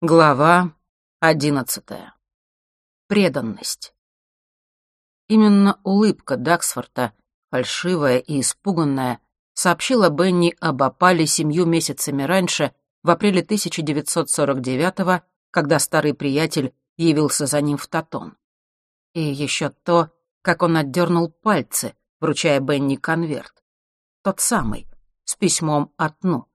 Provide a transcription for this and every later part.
Глава одиннадцатая. Преданность. Именно улыбка Даксфорта, фальшивая и испуганная, сообщила Бенни об опале семью месяцами раньше, в апреле 1949-го, когда старый приятель явился за ним в Татон. И еще то, как он отдернул пальцы, вручая Бенни конверт. Тот самый, с письмом от Ну.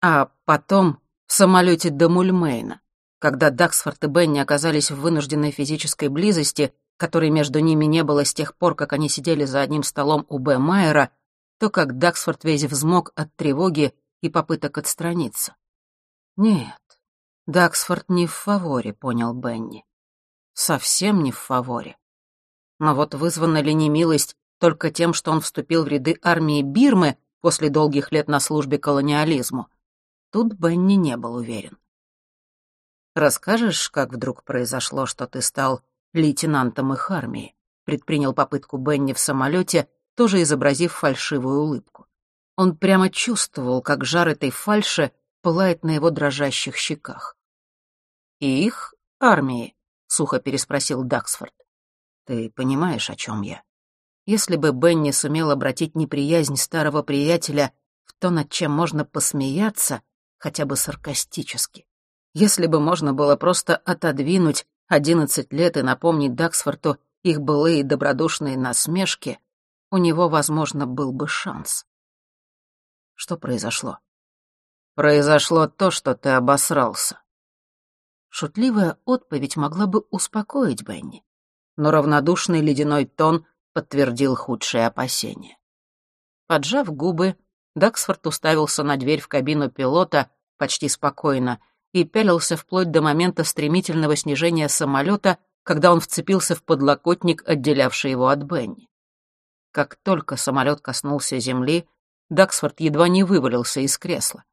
А потом в самолете до Мульмейна, когда Даксфорд и Бенни оказались в вынужденной физической близости, которой между ними не было с тех пор, как они сидели за одним столом у Б. Майера, то как Даксфорд весь взмок от тревоги и попыток отстраниться. Нет, Даксфорд не в фаворе, понял Бенни. Совсем не в фаворе. Но вот вызвана ли немилость только тем, что он вступил в ряды армии Бирмы после долгих лет на службе колониализму, Тут Бенни не был уверен. «Расскажешь, как вдруг произошло, что ты стал лейтенантом их армии?» предпринял попытку Бенни в самолете, тоже изобразив фальшивую улыбку. Он прямо чувствовал, как жар этой фальши пылает на его дрожащих щеках. «И их армии?» — сухо переспросил Даксфорд. «Ты понимаешь, о чем я?» Если бы Бенни сумел обратить неприязнь старого приятеля в то, над чем можно посмеяться, хотя бы саркастически. Если бы можно было просто отодвинуть одиннадцать лет и напомнить Даксфорту их былые добродушные насмешки, у него, возможно, был бы шанс. Что произошло? Произошло то, что ты обосрался. Шутливая отповедь могла бы успокоить Бенни, но равнодушный ледяной тон подтвердил худшие опасения. Поджав губы, Даксфорд уставился на дверь в кабину пилота почти спокойно и пялился вплоть до момента стремительного снижения самолета, когда он вцепился в подлокотник, отделявший его от Бенни. Как только самолет коснулся земли, Даксфорд едва не вывалился из кресла.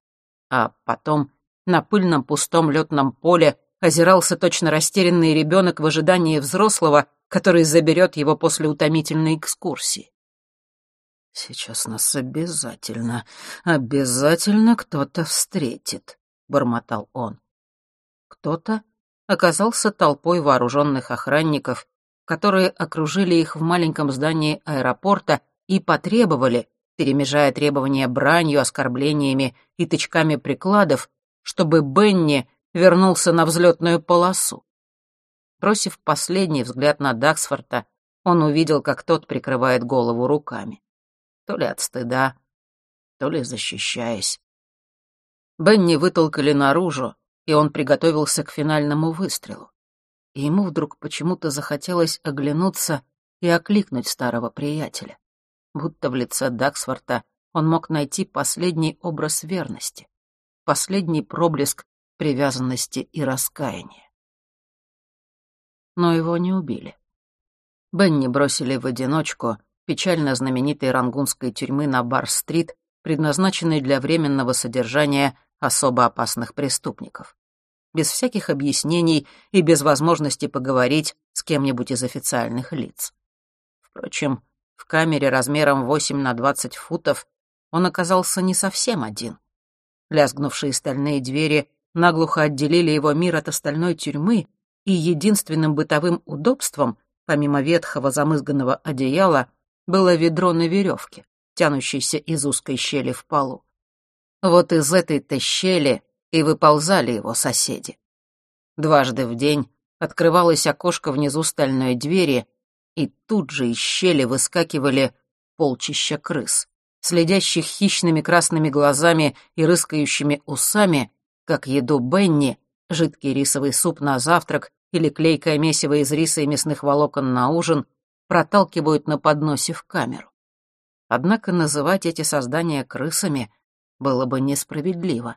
А потом на пыльном пустом летном поле озирался точно растерянный ребенок в ожидании взрослого, который заберет его после утомительной экскурсии. «Сейчас нас обязательно, обязательно кто-то встретит», — бормотал он. Кто-то оказался толпой вооруженных охранников, которые окружили их в маленьком здании аэропорта и потребовали, перемежая требования бранью, оскорблениями и тычками прикладов, чтобы Бенни вернулся на взлетную полосу. Бросив последний взгляд на Даксфорта, он увидел, как тот прикрывает голову руками то ли от стыда, то ли защищаясь. Бенни вытолкали наружу, и он приготовился к финальному выстрелу. И ему вдруг почему-то захотелось оглянуться и окликнуть старого приятеля. Будто в лице Даксфорта он мог найти последний образ верности, последний проблеск привязанности и раскаяния. Но его не убили. Бенни бросили в одиночку, печально знаменитой рангунской тюрьмы на Бар-стрит, предназначенной для временного содержания особо опасных преступников. Без всяких объяснений и без возможности поговорить с кем-нибудь из официальных лиц. Впрочем, в камере размером 8 на 20 футов он оказался не совсем один. Лязгнувшие стальные двери наглухо отделили его мир от остальной тюрьмы, и единственным бытовым удобством, помимо ветхого замызганного одеяла, было ведро на веревке, тянущейся из узкой щели в полу. Вот из этой-то щели и выползали его соседи. Дважды в день открывалось окошко внизу стальной двери, и тут же из щели выскакивали полчища крыс, следящих хищными красными глазами и рыскающими усами, как еду Бенни, жидкий рисовый суп на завтрак или клейкое месиво из риса и мясных волокон на ужин, проталкивают на подносе в камеру. Однако называть эти создания крысами было бы несправедливо.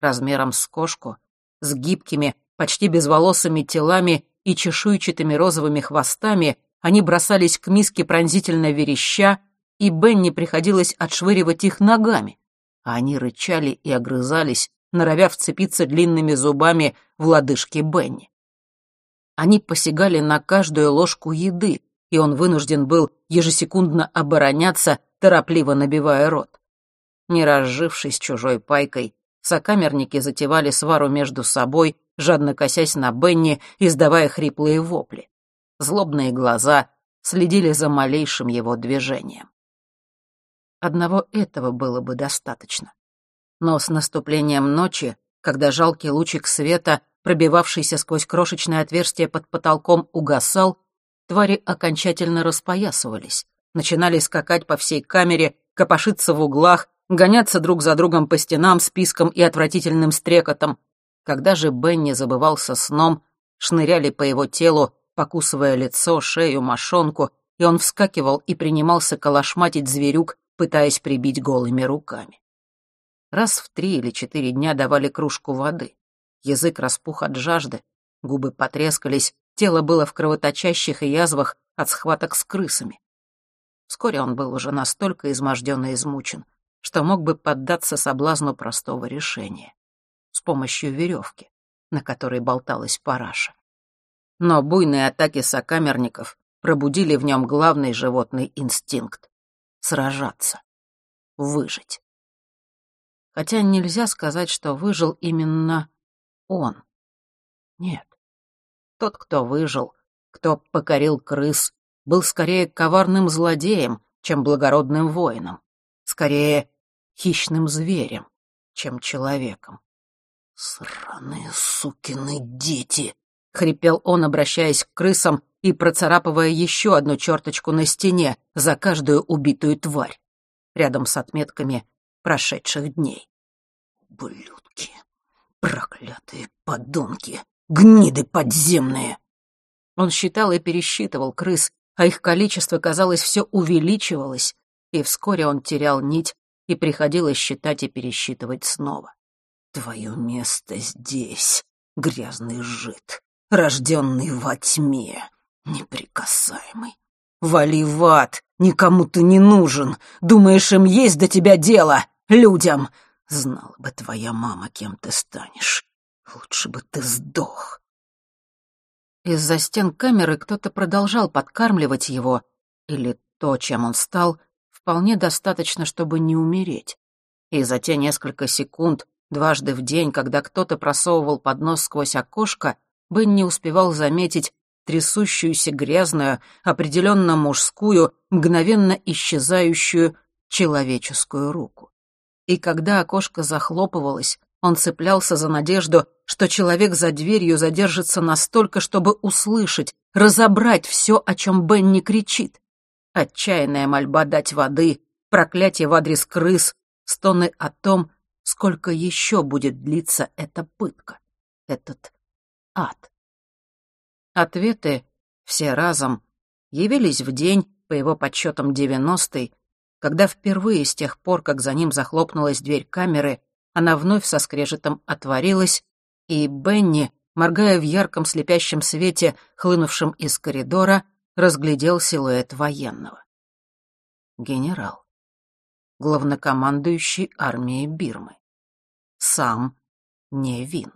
Размером с кошку, с гибкими, почти безволосыми телами и чешуйчатыми розовыми хвостами они бросались к миске пронзительно вереща, и Бенни приходилось отшвыривать их ногами, а они рычали и огрызались, норовя вцепиться длинными зубами в лодыжки Бенни. Они посягали на каждую ложку еды, и он вынужден был ежесекундно обороняться, торопливо набивая рот. Не разжившись чужой пайкой, Сокамерники затевали свару между собой, жадно косясь на Бенни, издавая хриплые вопли. Злобные глаза следили за малейшим его движением. Одного этого было бы достаточно. Но с наступлением ночи, когда жалкий лучик света, пробивавшийся сквозь крошечное отверстие под потолком, угасал, твари окончательно распоясывались, начинали скакать по всей камере, копошиться в углах, гоняться друг за другом по стенам с писком и отвратительным стрекотом. Когда же Бенни забывался сном, шныряли по его телу, покусывая лицо, шею, мошонку, и он вскакивал и принимался калашматить зверюк, пытаясь прибить голыми руками. Раз в три или четыре дня давали кружку воды. Язык распух от жажды, губы потрескались, тело было в кровоточащих и язвах от схваток с крысами. Вскоре он был уже настолько изможден и измучен, что мог бы поддаться соблазну простого решения — с помощью веревки, на которой болталась параша. Но буйные атаки сокамерников пробудили в нем главный животный инстинкт сражаться, выжить. Хотя нельзя сказать, что выжил именно он. Нет. Тот, кто выжил, кто покорил крыс, был скорее коварным злодеем, чем благородным воином. Скорее, хищным зверем, чем человеком. «Сраные сукины дети!» — хрипел он, обращаясь к крысам и процарапывая еще одну черточку на стене за каждую убитую тварь, рядом с отметками прошедших дней. «Ублюдки! Проклятые подонки! Гниды подземные!» Он считал и пересчитывал крыс, а их количество, казалось, все увеличивалось, и вскоре он терял нить, и приходилось считать и пересчитывать снова. «Твое место здесь, грязный жид, рожденный во тьме, неприкасаемый. Вали в ад, никому ты не нужен. Думаешь, им есть до тебя дело, людям? Знала бы твоя мама, кем ты станешь. Лучше бы ты сдох. Из-за стен камеры кто-то продолжал подкармливать его, или то, чем он стал, вполне достаточно, чтобы не умереть. И за те несколько секунд, дважды в день, когда кто-то просовывал поднос сквозь окошко, Бен не успевал заметить трясущуюся грязную, определенно мужскую, мгновенно исчезающую человеческую руку. И когда окошко захлопывалось, он цеплялся за надежду, что человек за дверью задержится настолько, чтобы услышать, разобрать все, о чем Бенни кричит. Отчаянная мольба дать воды, проклятие в адрес крыс, стоны о том, сколько еще будет длиться эта пытка, этот ад. Ответы, все разом, явились в день, по его подсчетам девяностый, когда впервые с тех пор, как за ним захлопнулась дверь камеры, она вновь со скрежетом отворилась, и Бенни, моргая в ярком слепящем свете, хлынувшем из коридора, разглядел силуэт военного. Генерал. Главнокомандующий армией Бирмы. Сам не Вин.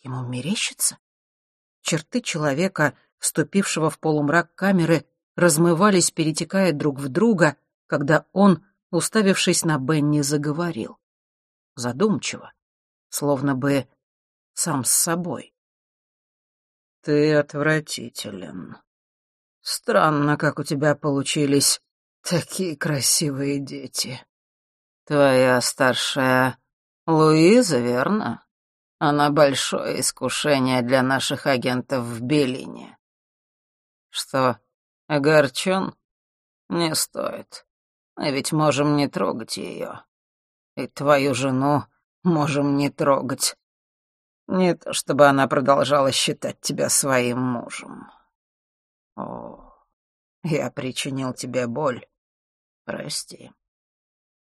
Ему мерещится? Черты человека, вступившего в полумрак камеры, размывались, перетекая друг в друга, когда он, уставившись на Бенни, заговорил. Задумчиво, словно бы сам с собой. «Ты отвратителен. Странно, как у тебя получились такие красивые дети. Твоя старшая Луиза, верно?» Она большое искушение для наших агентов в Белине. Что, огорчен? Не стоит. Мы ведь можем не трогать ее. И твою жену можем не трогать. Не то, чтобы она продолжала считать тебя своим мужем. О, я причинил тебе боль. Прости.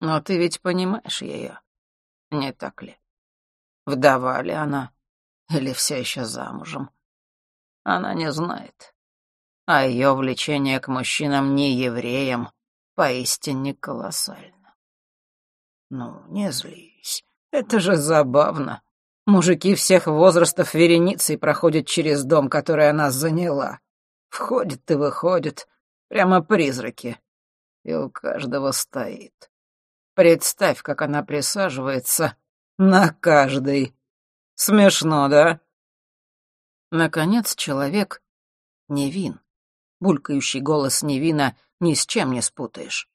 Но ты ведь понимаешь ее, не так ли? Вдова ли она? Или все еще замужем? Она не знает. А ее влечение к мужчинам не евреям поистине колоссально. Ну, не злись. Это же забавно. Мужики всех возрастов вереницей проходят через дом, который она заняла. Входят и выходят, прямо призраки. И у каждого стоит. Представь, как она присаживается на каждый. Смешно, да? Наконец человек невин. Булькающий голос невина ни с чем не спутаешь.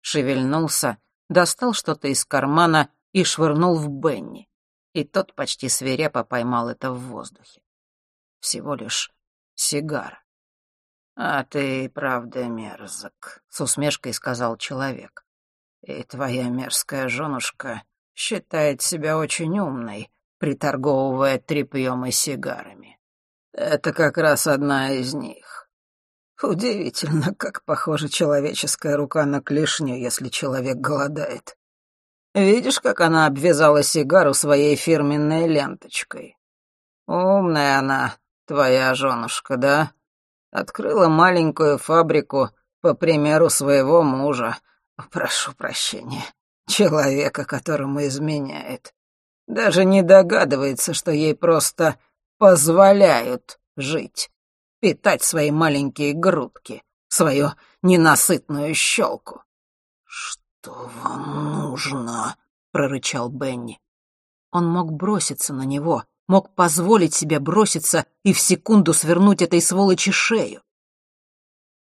Шевельнулся, достал что-то из кармана и швырнул в Бенни. И тот почти свирепо поймал это в воздухе. Всего лишь сигара. «А ты, правда, мерзок», — с усмешкой сказал человек. «И твоя мерзкая женушка считает себя очень умной, приторговывая тряпьем и сигарами. Это как раз одна из них. Удивительно, как похожа человеческая рука на клешню, если человек голодает. Видишь, как она обвязала сигару своей фирменной ленточкой? Умная она, твоя женушка, да? Открыла маленькую фабрику по примеру своего мужа. Прошу прощения, человека, которому изменяет. Даже не догадывается, что ей просто позволяют жить, питать свои маленькие грудки, свою ненасытную щелку. «Что вам нужно?» — прорычал Бенни. Он мог броситься на него, мог позволить себе броситься и в секунду свернуть этой сволочи шею.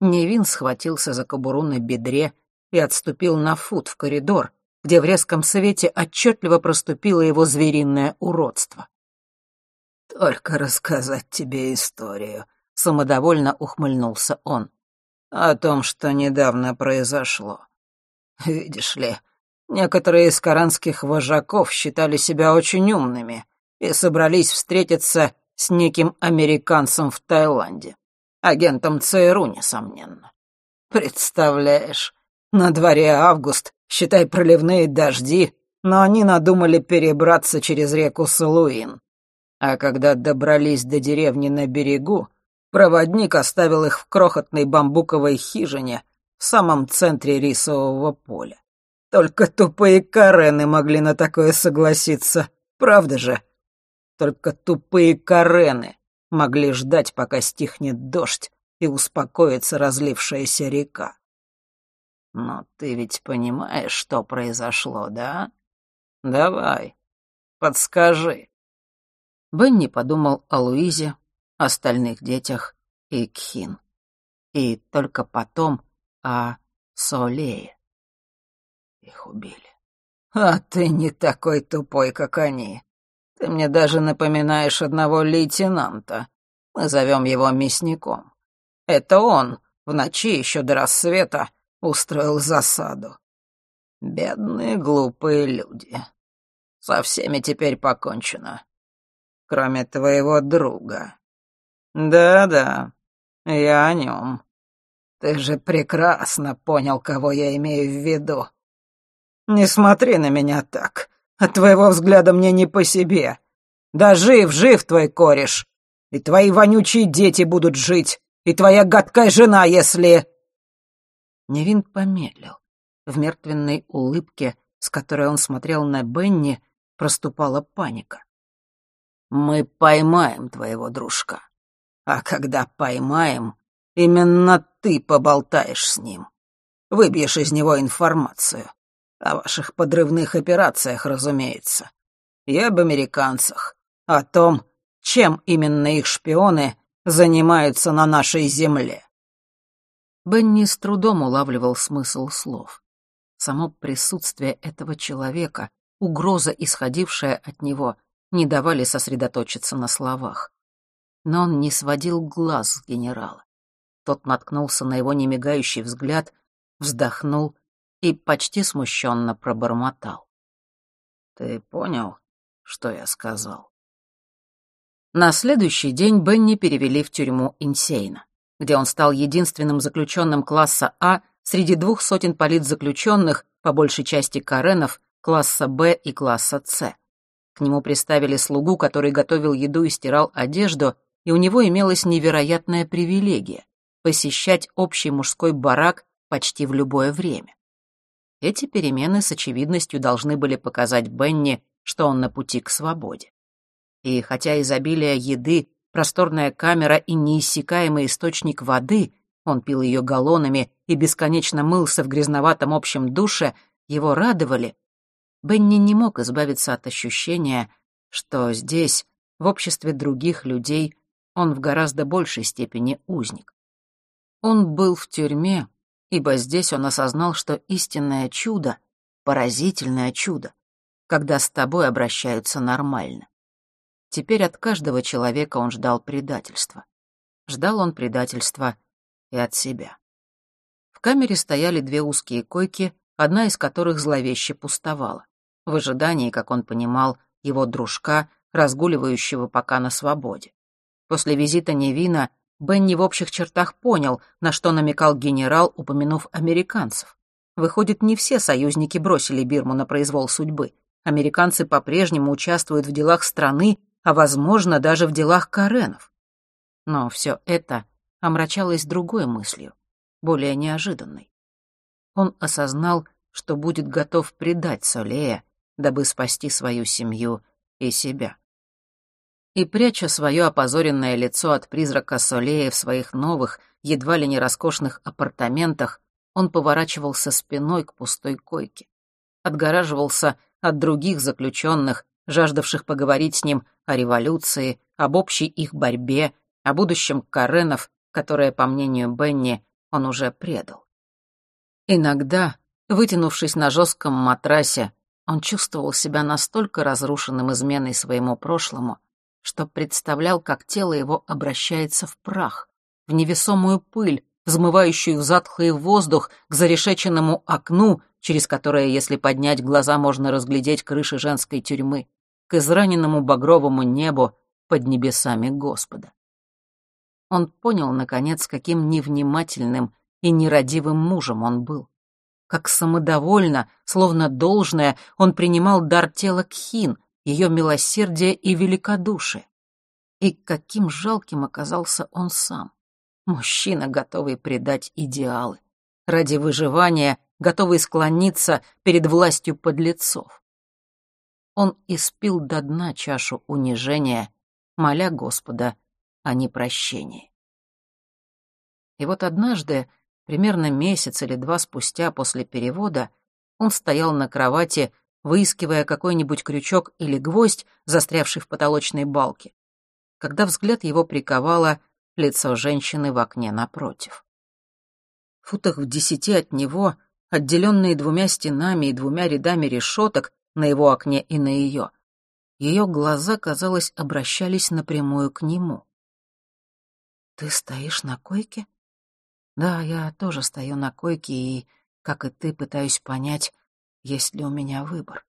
Невин схватился за кобуру на бедре и отступил на фут в коридор, где в резком свете отчетливо проступило его звериное уродство. «Только рассказать тебе историю», — самодовольно ухмыльнулся он, — «о том, что недавно произошло. Видишь ли, некоторые из коранских вожаков считали себя очень умными и собрались встретиться с неким американцем в Таиланде, агентом ЦРУ, несомненно. Представляешь, на дворе август, считай проливные дожди, но они надумали перебраться через реку Салуин. А когда добрались до деревни на берегу, проводник оставил их в крохотной бамбуковой хижине в самом центре рисового поля. Только тупые Карены могли на такое согласиться, правда же? Только тупые Карены могли ждать, пока стихнет дождь и успокоится разлившаяся река. Но ты ведь понимаешь, что произошло, да? Давай, подскажи. Бенни подумал о Луизе, остальных детях и Кхин. И только потом о Солее. Их убили. А ты не такой тупой, как они. Ты мне даже напоминаешь одного лейтенанта. Мы зовем его мясником. Это он в ночи еще до рассвета устроил засаду. Бедные глупые люди. Со всеми теперь покончено. Кроме твоего друга. Да-да, я о нем. Ты же прекрасно понял, кого я имею в виду. Не смотри на меня так. От твоего взгляда мне не по себе. Да жив, жив твой кореш. И твои вонючие дети будут жить. И твоя гадкая жена, если...» Невин помедлил. В мертвенной улыбке, с которой он смотрел на Бенни, проступала паника. «Мы поймаем твоего дружка. А когда поймаем, именно ты поболтаешь с ним. Выбьешь из него информацию. О ваших подрывных операциях, разумеется. И об американцах. О том, чем именно их шпионы занимаются на нашей земле. Бенни с трудом улавливал смысл слов. Само присутствие этого человека, угроза, исходившая от него, не давали сосредоточиться на словах. Но он не сводил глаз с генерала. Тот наткнулся на его немигающий взгляд, вздохнул и почти смущенно пробормотал. «Ты понял, что я сказал?» На следующий день Бенни перевели в тюрьму Инсейна, где он стал единственным заключенным класса А среди двух сотен политзаключенных, по большей части каренов, класса Б и класса С. К нему приставили слугу, который готовил еду и стирал одежду, и у него имелась невероятная привилегия — посещать общий мужской барак почти в любое время. Эти перемены с очевидностью должны были показать Бенни, что он на пути к свободе. И хотя изобилие еды, просторная камера и неиссякаемый источник воды, он пил ее галлонами и бесконечно мылся в грязноватом общем душе, его радовали, Бенни не мог избавиться от ощущения, что здесь, в обществе других людей, он в гораздо большей степени узник. Он был в тюрьме, ибо здесь он осознал, что истинное чудо, поразительное чудо, когда с тобой обращаются нормально. Теперь от каждого человека он ждал предательства. Ждал он предательства и от себя. В камере стояли две узкие койки, одна из которых зловеще пустовала, в ожидании, как он понимал, его дружка, разгуливающего пока на свободе. После визита Невина Бенни в общих чертах понял, на что намекал генерал, упомянув американцев. Выходит, не все союзники бросили Бирму на произвол судьбы. Американцы по-прежнему участвуют в делах страны, а, возможно, даже в делах Каренов. Но все это омрачалось другой мыслью, более неожиданной. Он осознал, что будет готов предать Солея, дабы спасти свою семью и себя. И, пряча свое опозоренное лицо от призрака Солея в своих новых, едва ли не роскошных апартаментах, он поворачивался спиной к пустой койке. Отгораживался от других заключенных, жаждавших поговорить с ним о революции, об общей их борьбе, о будущем Каренов, которое, по мнению Бенни, он уже предал. Иногда, вытянувшись на жестком матрасе, он чувствовал себя настолько разрушенным изменой своему прошлому, что представлял, как тело его обращается в прах, в невесомую пыль, взмывающую в затхлый воздух к зарешеченному окну, через которое, если поднять глаза, можно разглядеть крыши женской тюрьмы, к израненному багровому небу под небесами Господа. Он понял, наконец, каким невнимательным и нерадивым мужем он был. Как самодовольно, словно должное, он принимал дар тела Кхин, ее милосердие и великодушие. И каким жалким оказался он сам. Мужчина, готовый предать идеалы. Ради выживания, готовый склониться перед властью подлецов. Он испил до дна чашу унижения, моля Господа о непрощении. И вот однажды, примерно месяц или два спустя после перевода, он стоял на кровати, выискивая какой-нибудь крючок или гвоздь, застрявший в потолочной балке, когда взгляд его приковало лицо женщины в окне напротив. В футах в десяти от него, отделенные двумя стенами и двумя рядами решеток на его окне и на ее, ее глаза, казалось, обращались напрямую к нему. «Ты стоишь на койке?» «Да, я тоже стою на койке и, как и ты, пытаюсь понять, есть ли у меня выбор.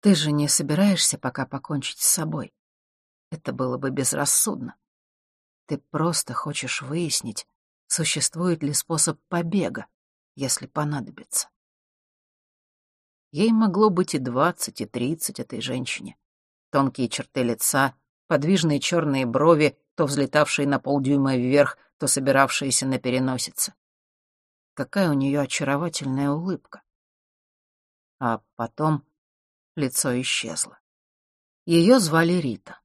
Ты же не собираешься пока покончить с собой. Это было бы безрассудно. Ты просто хочешь выяснить, существует ли способ побега, если понадобится. Ей могло быть и двадцать, и тридцать этой женщине. Тонкие черты лица, подвижные черные брови, то взлетавшие на полдюйма вверх, то собиравшиеся на переносице. Какая у нее очаровательная улыбка. А потом лицо исчезло. Ее звали Рита.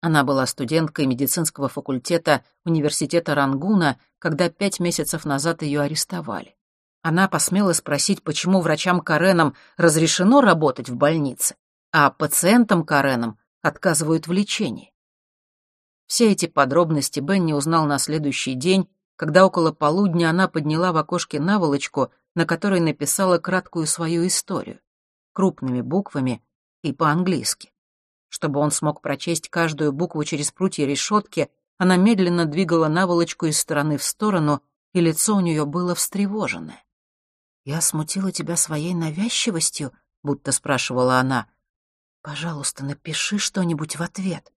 Она была студенткой медицинского факультета университета Рангуна, когда пять месяцев назад ее арестовали. Она посмела спросить, почему врачам Каренам разрешено работать в больнице, а пациентам Каренам отказывают в лечении. Все эти подробности Бенни узнал на следующий день, когда около полудня она подняла в окошке наволочку, на которой написала краткую свою историю, крупными буквами и по-английски. Чтобы он смог прочесть каждую букву через прутья решетки, она медленно двигала наволочку из стороны в сторону, и лицо у нее было встревоженное. «Я смутила тебя своей навязчивостью?» — будто спрашивала она. «Пожалуйста, напиши что-нибудь в ответ».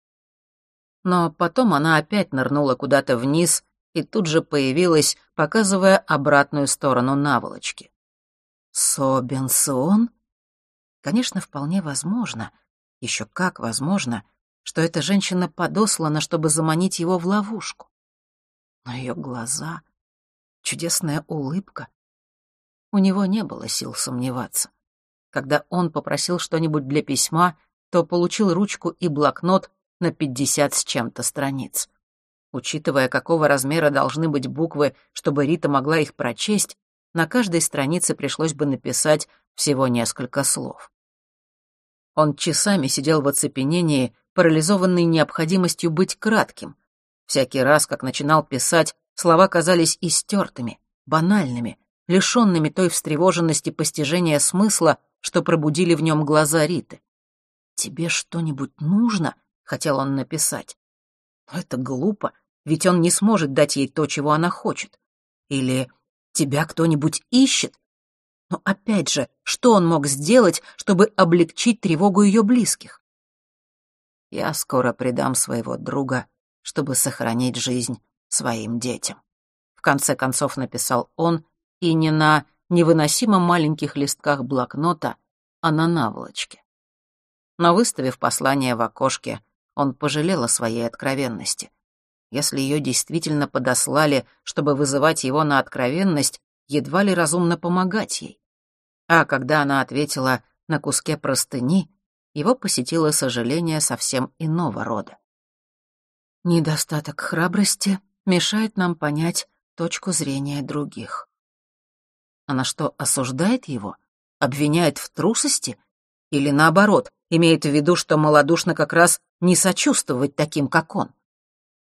Но потом она опять нырнула куда-то вниз и тут же появилась, показывая обратную сторону наволочки. «Собенсон?» Конечно, вполне возможно, еще как возможно, что эта женщина подослана, чтобы заманить его в ловушку. Но ее глаза, чудесная улыбка. У него не было сил сомневаться. Когда он попросил что-нибудь для письма, то получил ручку и блокнот на пятьдесят с чем-то страниц. Учитывая, какого размера должны быть буквы, чтобы Рита могла их прочесть, на каждой странице пришлось бы написать всего несколько слов. Он часами сидел в оцепенении, парализованный необходимостью быть кратким. Всякий раз, как начинал писать, слова казались истертыми, банальными, лишенными той встревоженности постижения смысла, что пробудили в нем глаза Риты. «Тебе что-нибудь нужно?» — хотел он написать. Но это глупо, ведь он не сможет дать ей то, чего она хочет. Или «Тебя кто-нибудь ищет?» Но опять же, что он мог сделать, чтобы облегчить тревогу ее близких? «Я скоро предам своего друга, чтобы сохранить жизнь своим детям», — в конце концов написал он, и не на невыносимо маленьких листках блокнота, а на наволочке. Но выставив послание в окошке, он пожалел о своей откровенности. Если ее действительно подослали, чтобы вызывать его на откровенность, едва ли разумно помогать ей. А когда она ответила на куске простыни, его посетило сожаление совсем иного рода. Недостаток храбрости мешает нам понять точку зрения других. Она что, осуждает его? Обвиняет в трусости? Или наоборот, имеет в виду, что малодушно как раз не сочувствовать таким, как он?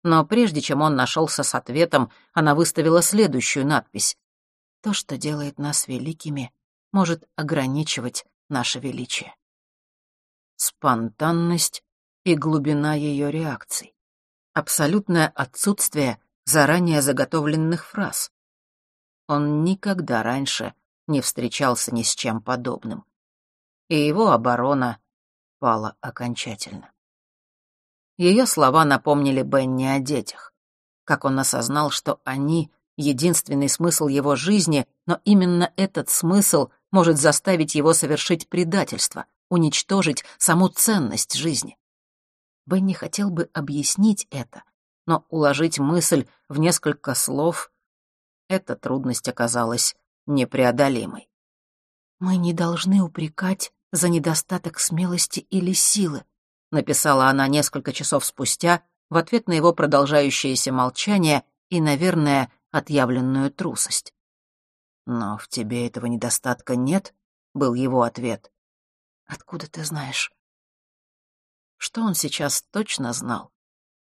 Но прежде чем он нашелся с ответом, она выставила следующую надпись. «То, что делает нас великими, может ограничивать наше величие». Спонтанность и глубина ее реакций. Абсолютное отсутствие заранее заготовленных фраз. Он никогда раньше не встречался ни с чем подобным. И его оборона пала окончательно. Ее слова напомнили Бенни о детях. Как он осознал, что они — единственный смысл его жизни, но именно этот смысл может заставить его совершить предательство, уничтожить саму ценность жизни. Бенни хотел бы объяснить это, но уложить мысль в несколько слов эта трудность оказалась непреодолимой. «Мы не должны упрекать за недостаток смелости или силы», написала она несколько часов спустя в ответ на его продолжающееся молчание и, наверное, отъявленную трусость. «Но в тебе этого недостатка нет?» — был его ответ. «Откуда ты знаешь?» Что он сейчас точно знал?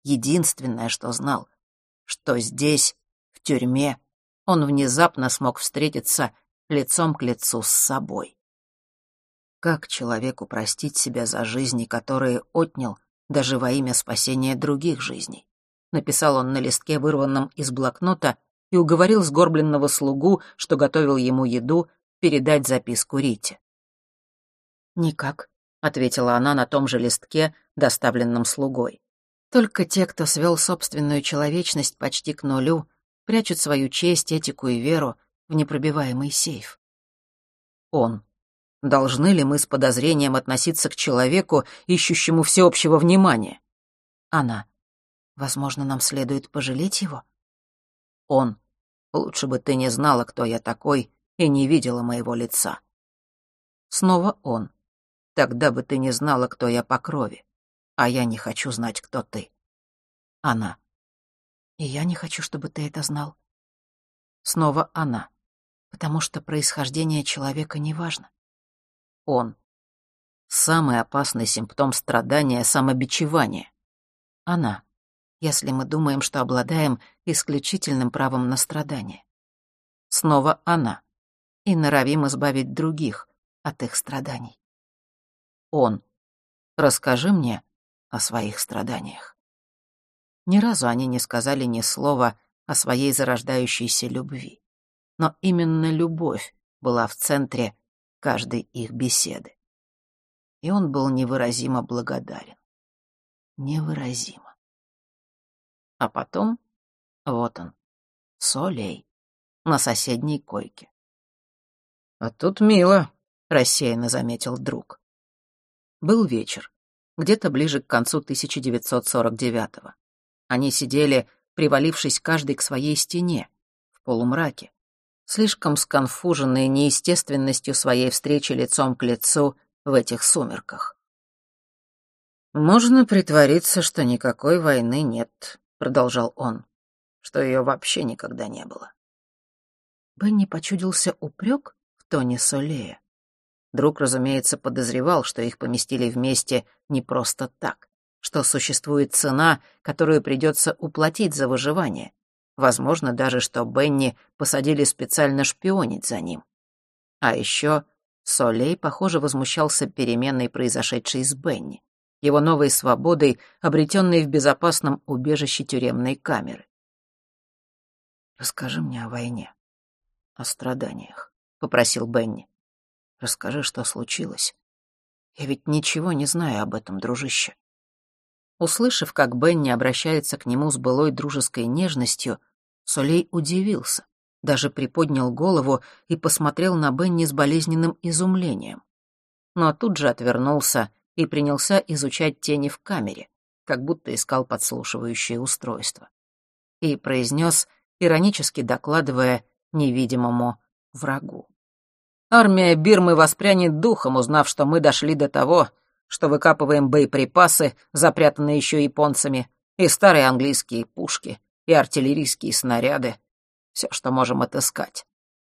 Единственное, что знал, что здесь, в тюрьме, он внезапно смог встретиться лицом к лицу с собой. Как человеку простить себя за жизни, которые отнял даже во имя спасения других жизней? Написал он на листке, вырванном из блокнота, и уговорил сгорбленного слугу, что готовил ему еду, передать записку Рите. «Никак», — ответила она на том же листке, доставленном слугой. «Только те, кто свел собственную человечность почти к нулю, прячут свою честь, этику и веру в непробиваемый сейф. Он. Должны ли мы с подозрением относиться к человеку, ищущему всеобщего внимания? Она. Возможно, нам следует пожалеть его? Он. Лучше бы ты не знала, кто я такой, и не видела моего лица. Снова он. Тогда бы ты не знала, кто я по крови. А я не хочу знать, кто ты. Она. И я не хочу, чтобы ты это знал. Снова она. Потому что происхождение человека не важно. Он. Самый опасный симптом страдания — самобичевание. Она. Если мы думаем, что обладаем исключительным правом на страдание. Снова она. И норовим избавить других от их страданий. Он. Расскажи мне о своих страданиях. Ни разу они не сказали ни слова о своей зарождающейся любви. Но именно любовь была в центре каждой их беседы. И он был невыразимо благодарен. Невыразимо. А потом, вот он, Солей, на соседней койке. «А тут мило», — рассеянно заметил друг. Был вечер, где-то ближе к концу 1949-го. Они сидели, привалившись каждый к своей стене, в полумраке, слишком сконфуженные неестественностью своей встречи лицом к лицу в этих сумерках. «Можно притвориться, что никакой войны нет», — продолжал он, — «что ее вообще никогда не было». Бенни почудился упрек в тоне Солея. Друг, разумеется, подозревал, что их поместили вместе не просто так, что существует цена, которую придется уплатить за выживание. Возможно даже, что Бенни посадили специально шпионить за ним. А еще Солей, похоже, возмущался переменной, произошедшей с Бенни, его новой свободой, обретенной в безопасном убежище тюремной камеры. «Расскажи мне о войне, о страданиях», — попросил Бенни. Расскажи, что случилось. Я ведь ничего не знаю об этом, дружище». Услышав, как Бенни обращается к нему с былой дружеской нежностью, Солей удивился, даже приподнял голову и посмотрел на Бенни с болезненным изумлением. Но тут же отвернулся и принялся изучать тени в камере, как будто искал подслушивающее устройство. И произнес, иронически докладывая невидимому врагу. Армия Бирмы воспрянет духом, узнав, что мы дошли до того, что выкапываем боеприпасы, запрятанные еще японцами, и старые английские пушки, и артиллерийские снаряды. Все, что можем отыскать.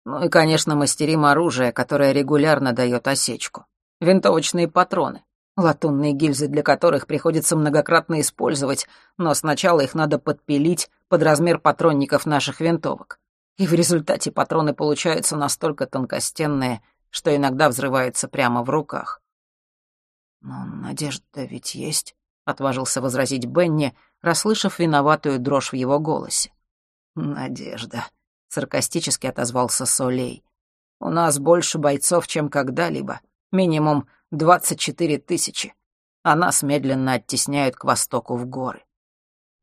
Ну и, конечно, мастерим оружие, которое регулярно дает осечку. Винтовочные патроны, латунные гильзы для которых приходится многократно использовать, но сначала их надо подпилить под размер патронников наших винтовок и в результате патроны получаются настолько тонкостенные, что иногда взрываются прямо в руках. «Но надежда ведь есть», — отважился возразить Бенни, расслышав виноватую дрожь в его голосе. «Надежда», — саркастически отозвался Солей. «У нас больше бойцов, чем когда-либо, минимум двадцать четыре тысячи, а нас медленно оттесняют к востоку в горы.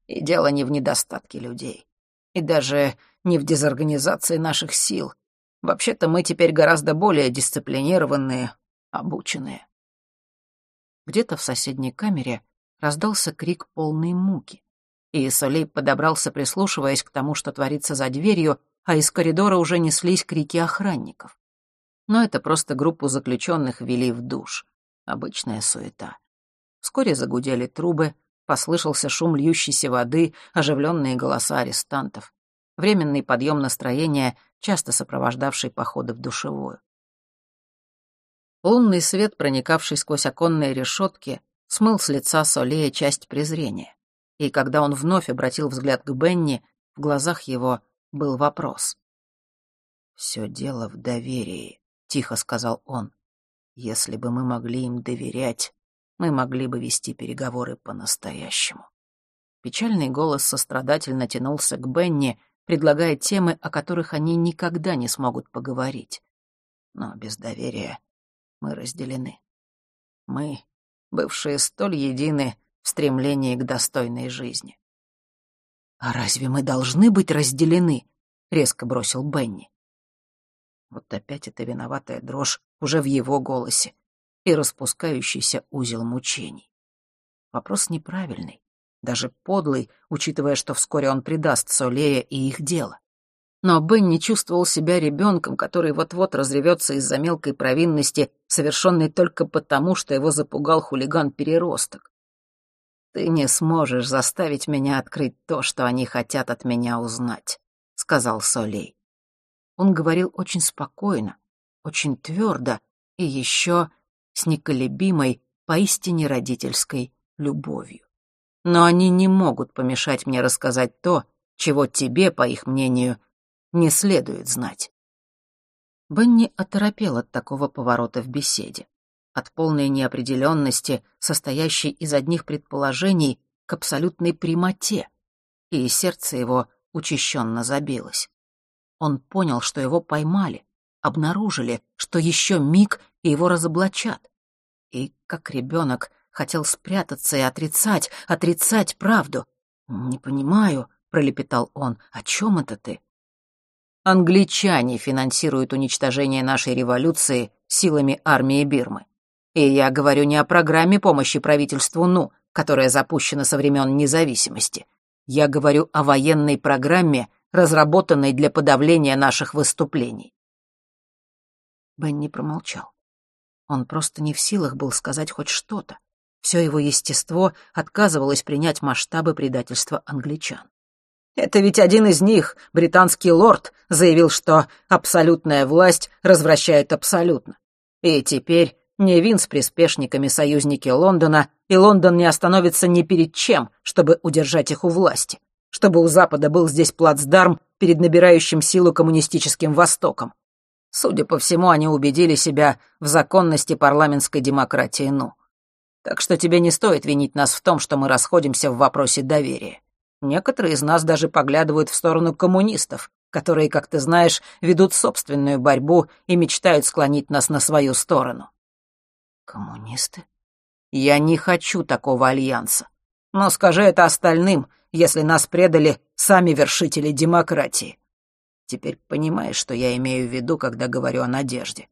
И дело не в недостатке людей, и даже не в дезорганизации наших сил. Вообще-то мы теперь гораздо более дисциплинированные, обученные. Где-то в соседней камере раздался крик полной муки, и Солей подобрался, прислушиваясь к тому, что творится за дверью, а из коридора уже неслись крики охранников. Но это просто группу заключенных вели в душ. Обычная суета. Вскоре загудели трубы, послышался шум льющейся воды, оживленные голоса арестантов временный подъем настроения, часто сопровождавший походы в душевую. Лунный свет, проникавший сквозь оконные решетки, смыл с лица Солея часть презрения. И когда он вновь обратил взгляд к Бенни, в глазах его был вопрос. «Все дело в доверии», — тихо сказал он. «Если бы мы могли им доверять, мы могли бы вести переговоры по-настоящему». Печальный голос сострадательно тянулся к Бенни, предлагая темы, о которых они никогда не смогут поговорить. Но без доверия мы разделены. Мы, бывшие столь едины в стремлении к достойной жизни. «А разве мы должны быть разделены?» — резко бросил Бенни. Вот опять эта виноватая дрожь уже в его голосе и распускающийся узел мучений. Вопрос неправильный даже подлый, учитывая, что вскоре он предаст Солея и их дело. Но Бенни чувствовал себя ребенком, который вот-вот разревется из-за мелкой провинности, совершенной только потому, что его запугал хулиган-переросток. «Ты не сможешь заставить меня открыть то, что они хотят от меня узнать», — сказал Солей. Он говорил очень спокойно, очень твердо и еще с неколебимой, поистине родительской любовью но они не могут помешать мне рассказать то, чего тебе, по их мнению, не следует знать. Бенни оторопел от такого поворота в беседе, от полной неопределенности, состоящей из одних предположений, к абсолютной прямоте, и сердце его учащенно забилось. Он понял, что его поймали, обнаружили, что еще миг, и его разоблачат. И, как ребенок, хотел спрятаться и отрицать, отрицать правду. «Не понимаю», — пролепетал он, — «о чем это ты?» «Англичане финансируют уничтожение нашей революции силами армии Бирмы. И я говорю не о программе помощи правительству НУ, которая запущена со времен независимости. Я говорю о военной программе, разработанной для подавления наших выступлений». Бенни промолчал. Он просто не в силах был сказать хоть что-то. Все его естество отказывалось принять масштабы предательства англичан. Это ведь один из них, британский лорд, заявил, что абсолютная власть развращает абсолютно. И теперь Невин с приспешниками союзники Лондона, и Лондон не остановится ни перед чем, чтобы удержать их у власти, чтобы у Запада был здесь плацдарм перед набирающим силу коммунистическим Востоком. Судя по всему, они убедили себя в законности парламентской демократии Ну. Так что тебе не стоит винить нас в том, что мы расходимся в вопросе доверия. Некоторые из нас даже поглядывают в сторону коммунистов, которые, как ты знаешь, ведут собственную борьбу и мечтают склонить нас на свою сторону. Коммунисты? Я не хочу такого альянса. Но скажи это остальным, если нас предали сами вершители демократии. Теперь понимаешь, что я имею в виду, когда говорю о надежде.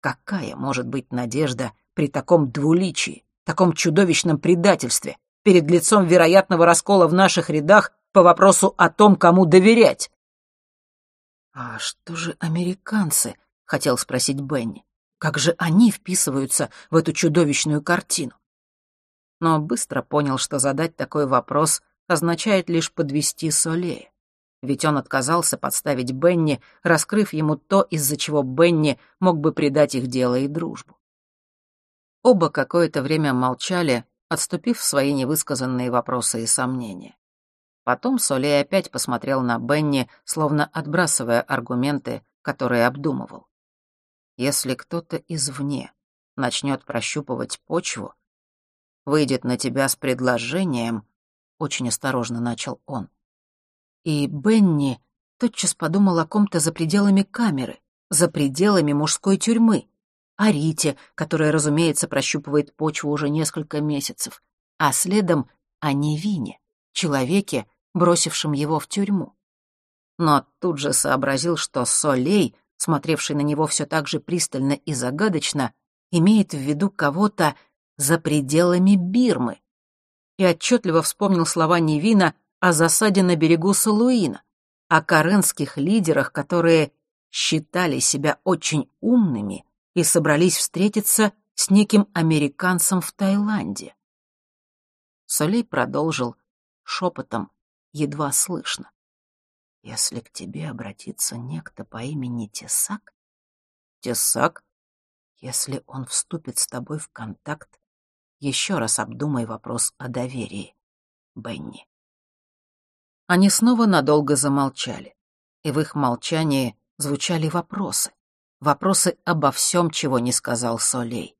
Какая может быть надежда при таком двуличии, таком чудовищном предательстве, перед лицом вероятного раскола в наших рядах по вопросу о том, кому доверять? «А что же американцы?» — хотел спросить Бенни. Как же они вписываются в эту чудовищную картину? Но быстро понял, что задать такой вопрос означает лишь подвести Солея. Ведь он отказался подставить Бенни, раскрыв ему то, из-за чего Бенни мог бы предать их дело и дружбу. Оба какое-то время молчали, отступив в свои невысказанные вопросы и сомнения. Потом Солей опять посмотрел на Бенни, словно отбрасывая аргументы, которые обдумывал. Если кто-то извне начнет прощупывать почву, выйдет на тебя с предложением, очень осторожно начал он. И Бенни тотчас подумал о ком-то за пределами камеры, за пределами мужской тюрьмы, о Рите, которая, разумеется, прощупывает почву уже несколько месяцев, а следом о Невине, человеке, бросившем его в тюрьму. Но тут же сообразил, что Солей смотревший на него все так же пристально и загадочно, имеет в виду кого-то за пределами Бирмы. И отчетливо вспомнил слова Невина о засаде на берегу Салуина, о каренских лидерах, которые считали себя очень умными и собрались встретиться с неким американцем в Таиланде. Солей продолжил шепотом, едва слышно. Если к тебе обратится некто по имени Тесак... Тесак? Если он вступит с тобой в контакт, еще раз обдумай вопрос о доверии, Бенни. Они снова надолго замолчали, и в их молчании звучали вопросы. Вопросы обо всем, чего не сказал Солей.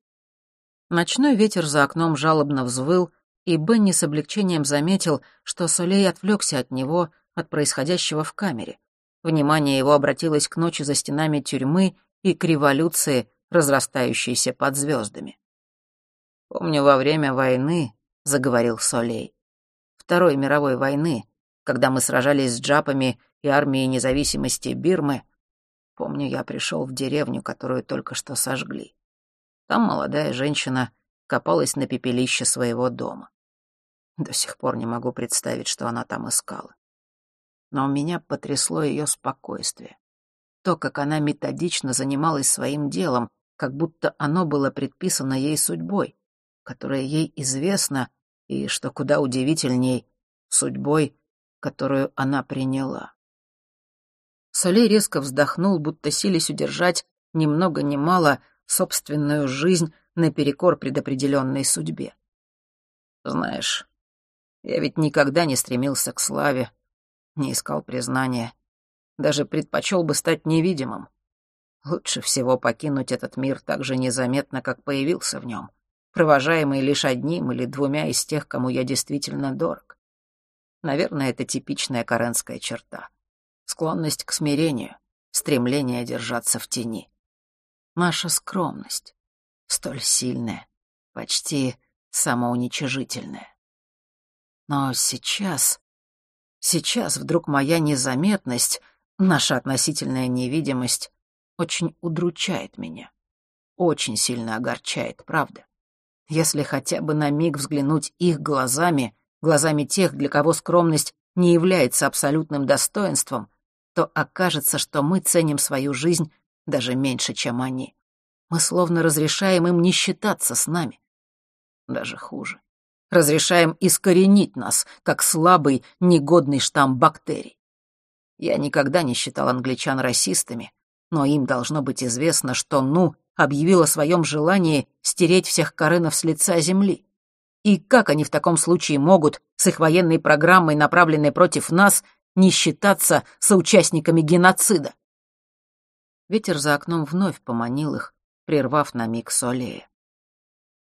Ночной ветер за окном жалобно взвыл, и Бенни с облегчением заметил, что Солей отвлекся от него — от происходящего в камере. Внимание его обратилось к ночи за стенами тюрьмы и к революции, разрастающейся под звездами. «Помню, во время войны», — заговорил Солей, «Второй мировой войны, когда мы сражались с джапами и армией независимости Бирмы, помню, я пришел в деревню, которую только что сожгли. Там молодая женщина копалась на пепелище своего дома. До сих пор не могу представить, что она там искала но у меня потрясло ее спокойствие. То, как она методично занималась своим делом, как будто оно было предписано ей судьбой, которая ей известна и, что куда удивительней, судьбой, которую она приняла. Солей резко вздохнул, будто силясь удержать ни много ни мало собственную жизнь наперекор предопределенной судьбе. Знаешь, я ведь никогда не стремился к славе, не искал признания. Даже предпочел бы стать невидимым. Лучше всего покинуть этот мир так же незаметно, как появился в нем, провожаемый лишь одним или двумя из тех, кому я действительно дорог. Наверное, это типичная каренская черта. Склонность к смирению, стремление держаться в тени. Наша скромность, столь сильная, почти самоуничижительная. Но сейчас Сейчас вдруг моя незаметность, наша относительная невидимость очень удручает меня. Очень сильно огорчает, правда. Если хотя бы на миг взглянуть их глазами, глазами тех, для кого скромность не является абсолютным достоинством, то окажется, что мы ценим свою жизнь даже меньше, чем они. Мы словно разрешаем им не считаться с нами. Даже хуже. разрешаем искоренить нас, как слабый, негодный штамм бактерий. Я никогда не считал англичан расистами, но им должно быть известно, что Ну объявил о своем желании стереть всех Каренов с лица земли. И как они в таком случае могут, с их военной программой, направленной против нас, не считаться соучастниками геноцида? Ветер за окном вновь поманил их, прервав на миг Солея.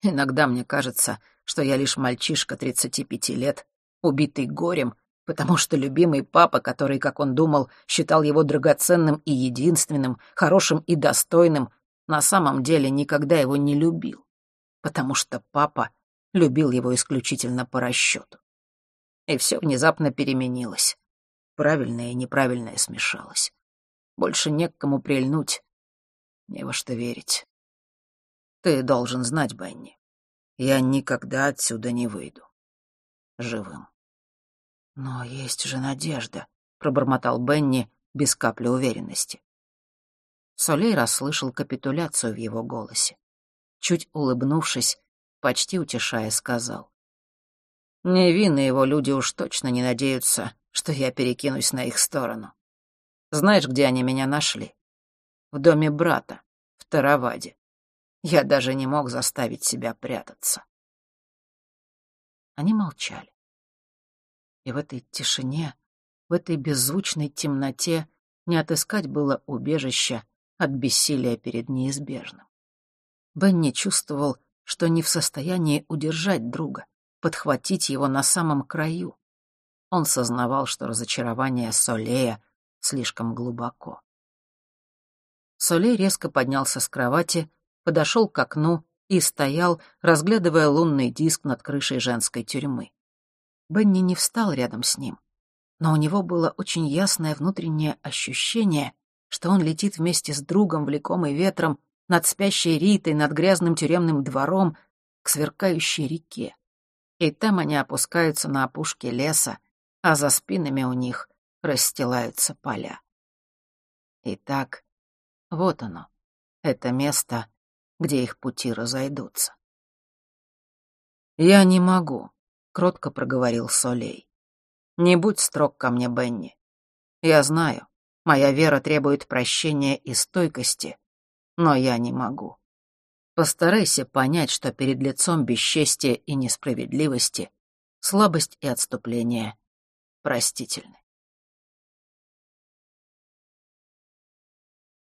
Иногда мне кажется, что я лишь мальчишка 35 лет, убитый горем, потому что любимый папа, который, как он думал, считал его драгоценным и единственным, хорошим и достойным, на самом деле никогда его не любил, потому что папа любил его исключительно по расчету. И все внезапно переменилось. Правильное и неправильное смешалось. Больше не к кому прильнуть, не во что верить. Ты должен знать, Бенни, я никогда отсюда не выйду. Живым. Но есть же надежда, пробормотал Бенни без капли уверенности. Солей расслышал капитуляцию в его голосе. Чуть улыбнувшись, почти утешая, сказал. «Невин и его люди уж точно не надеются, что я перекинусь на их сторону. Знаешь, где они меня нашли? В доме брата, в Тараваде. Я даже не мог заставить себя прятаться». Они молчали. И в этой тишине, в этой беззвучной темноте не отыскать было убежища от бессилия перед неизбежным. Бенни чувствовал, что не в состоянии удержать друга, подхватить его на самом краю. Он сознавал, что разочарование Солея слишком глубоко. Солей резко поднялся с кровати, подошел к окну и стоял, разглядывая лунный диск над крышей женской тюрьмы. Бенни не встал рядом с ним, но у него было очень ясное внутреннее ощущение, что он летит вместе с другом, влекомый ветром, над спящей Ритой, над грязным тюремным двором, к сверкающей реке. И там они опускаются на опушке леса, а за спинами у них расстилаются поля. Итак, вот оно, это место, где их пути разойдутся. «Я не могу», — кротко проговорил Солей. «Не будь строг ко мне, Бенни. Я знаю, Моя вера требует прощения и стойкости, но я не могу. Постарайся понять, что перед лицом бесчестия и несправедливости слабость и отступление простительны.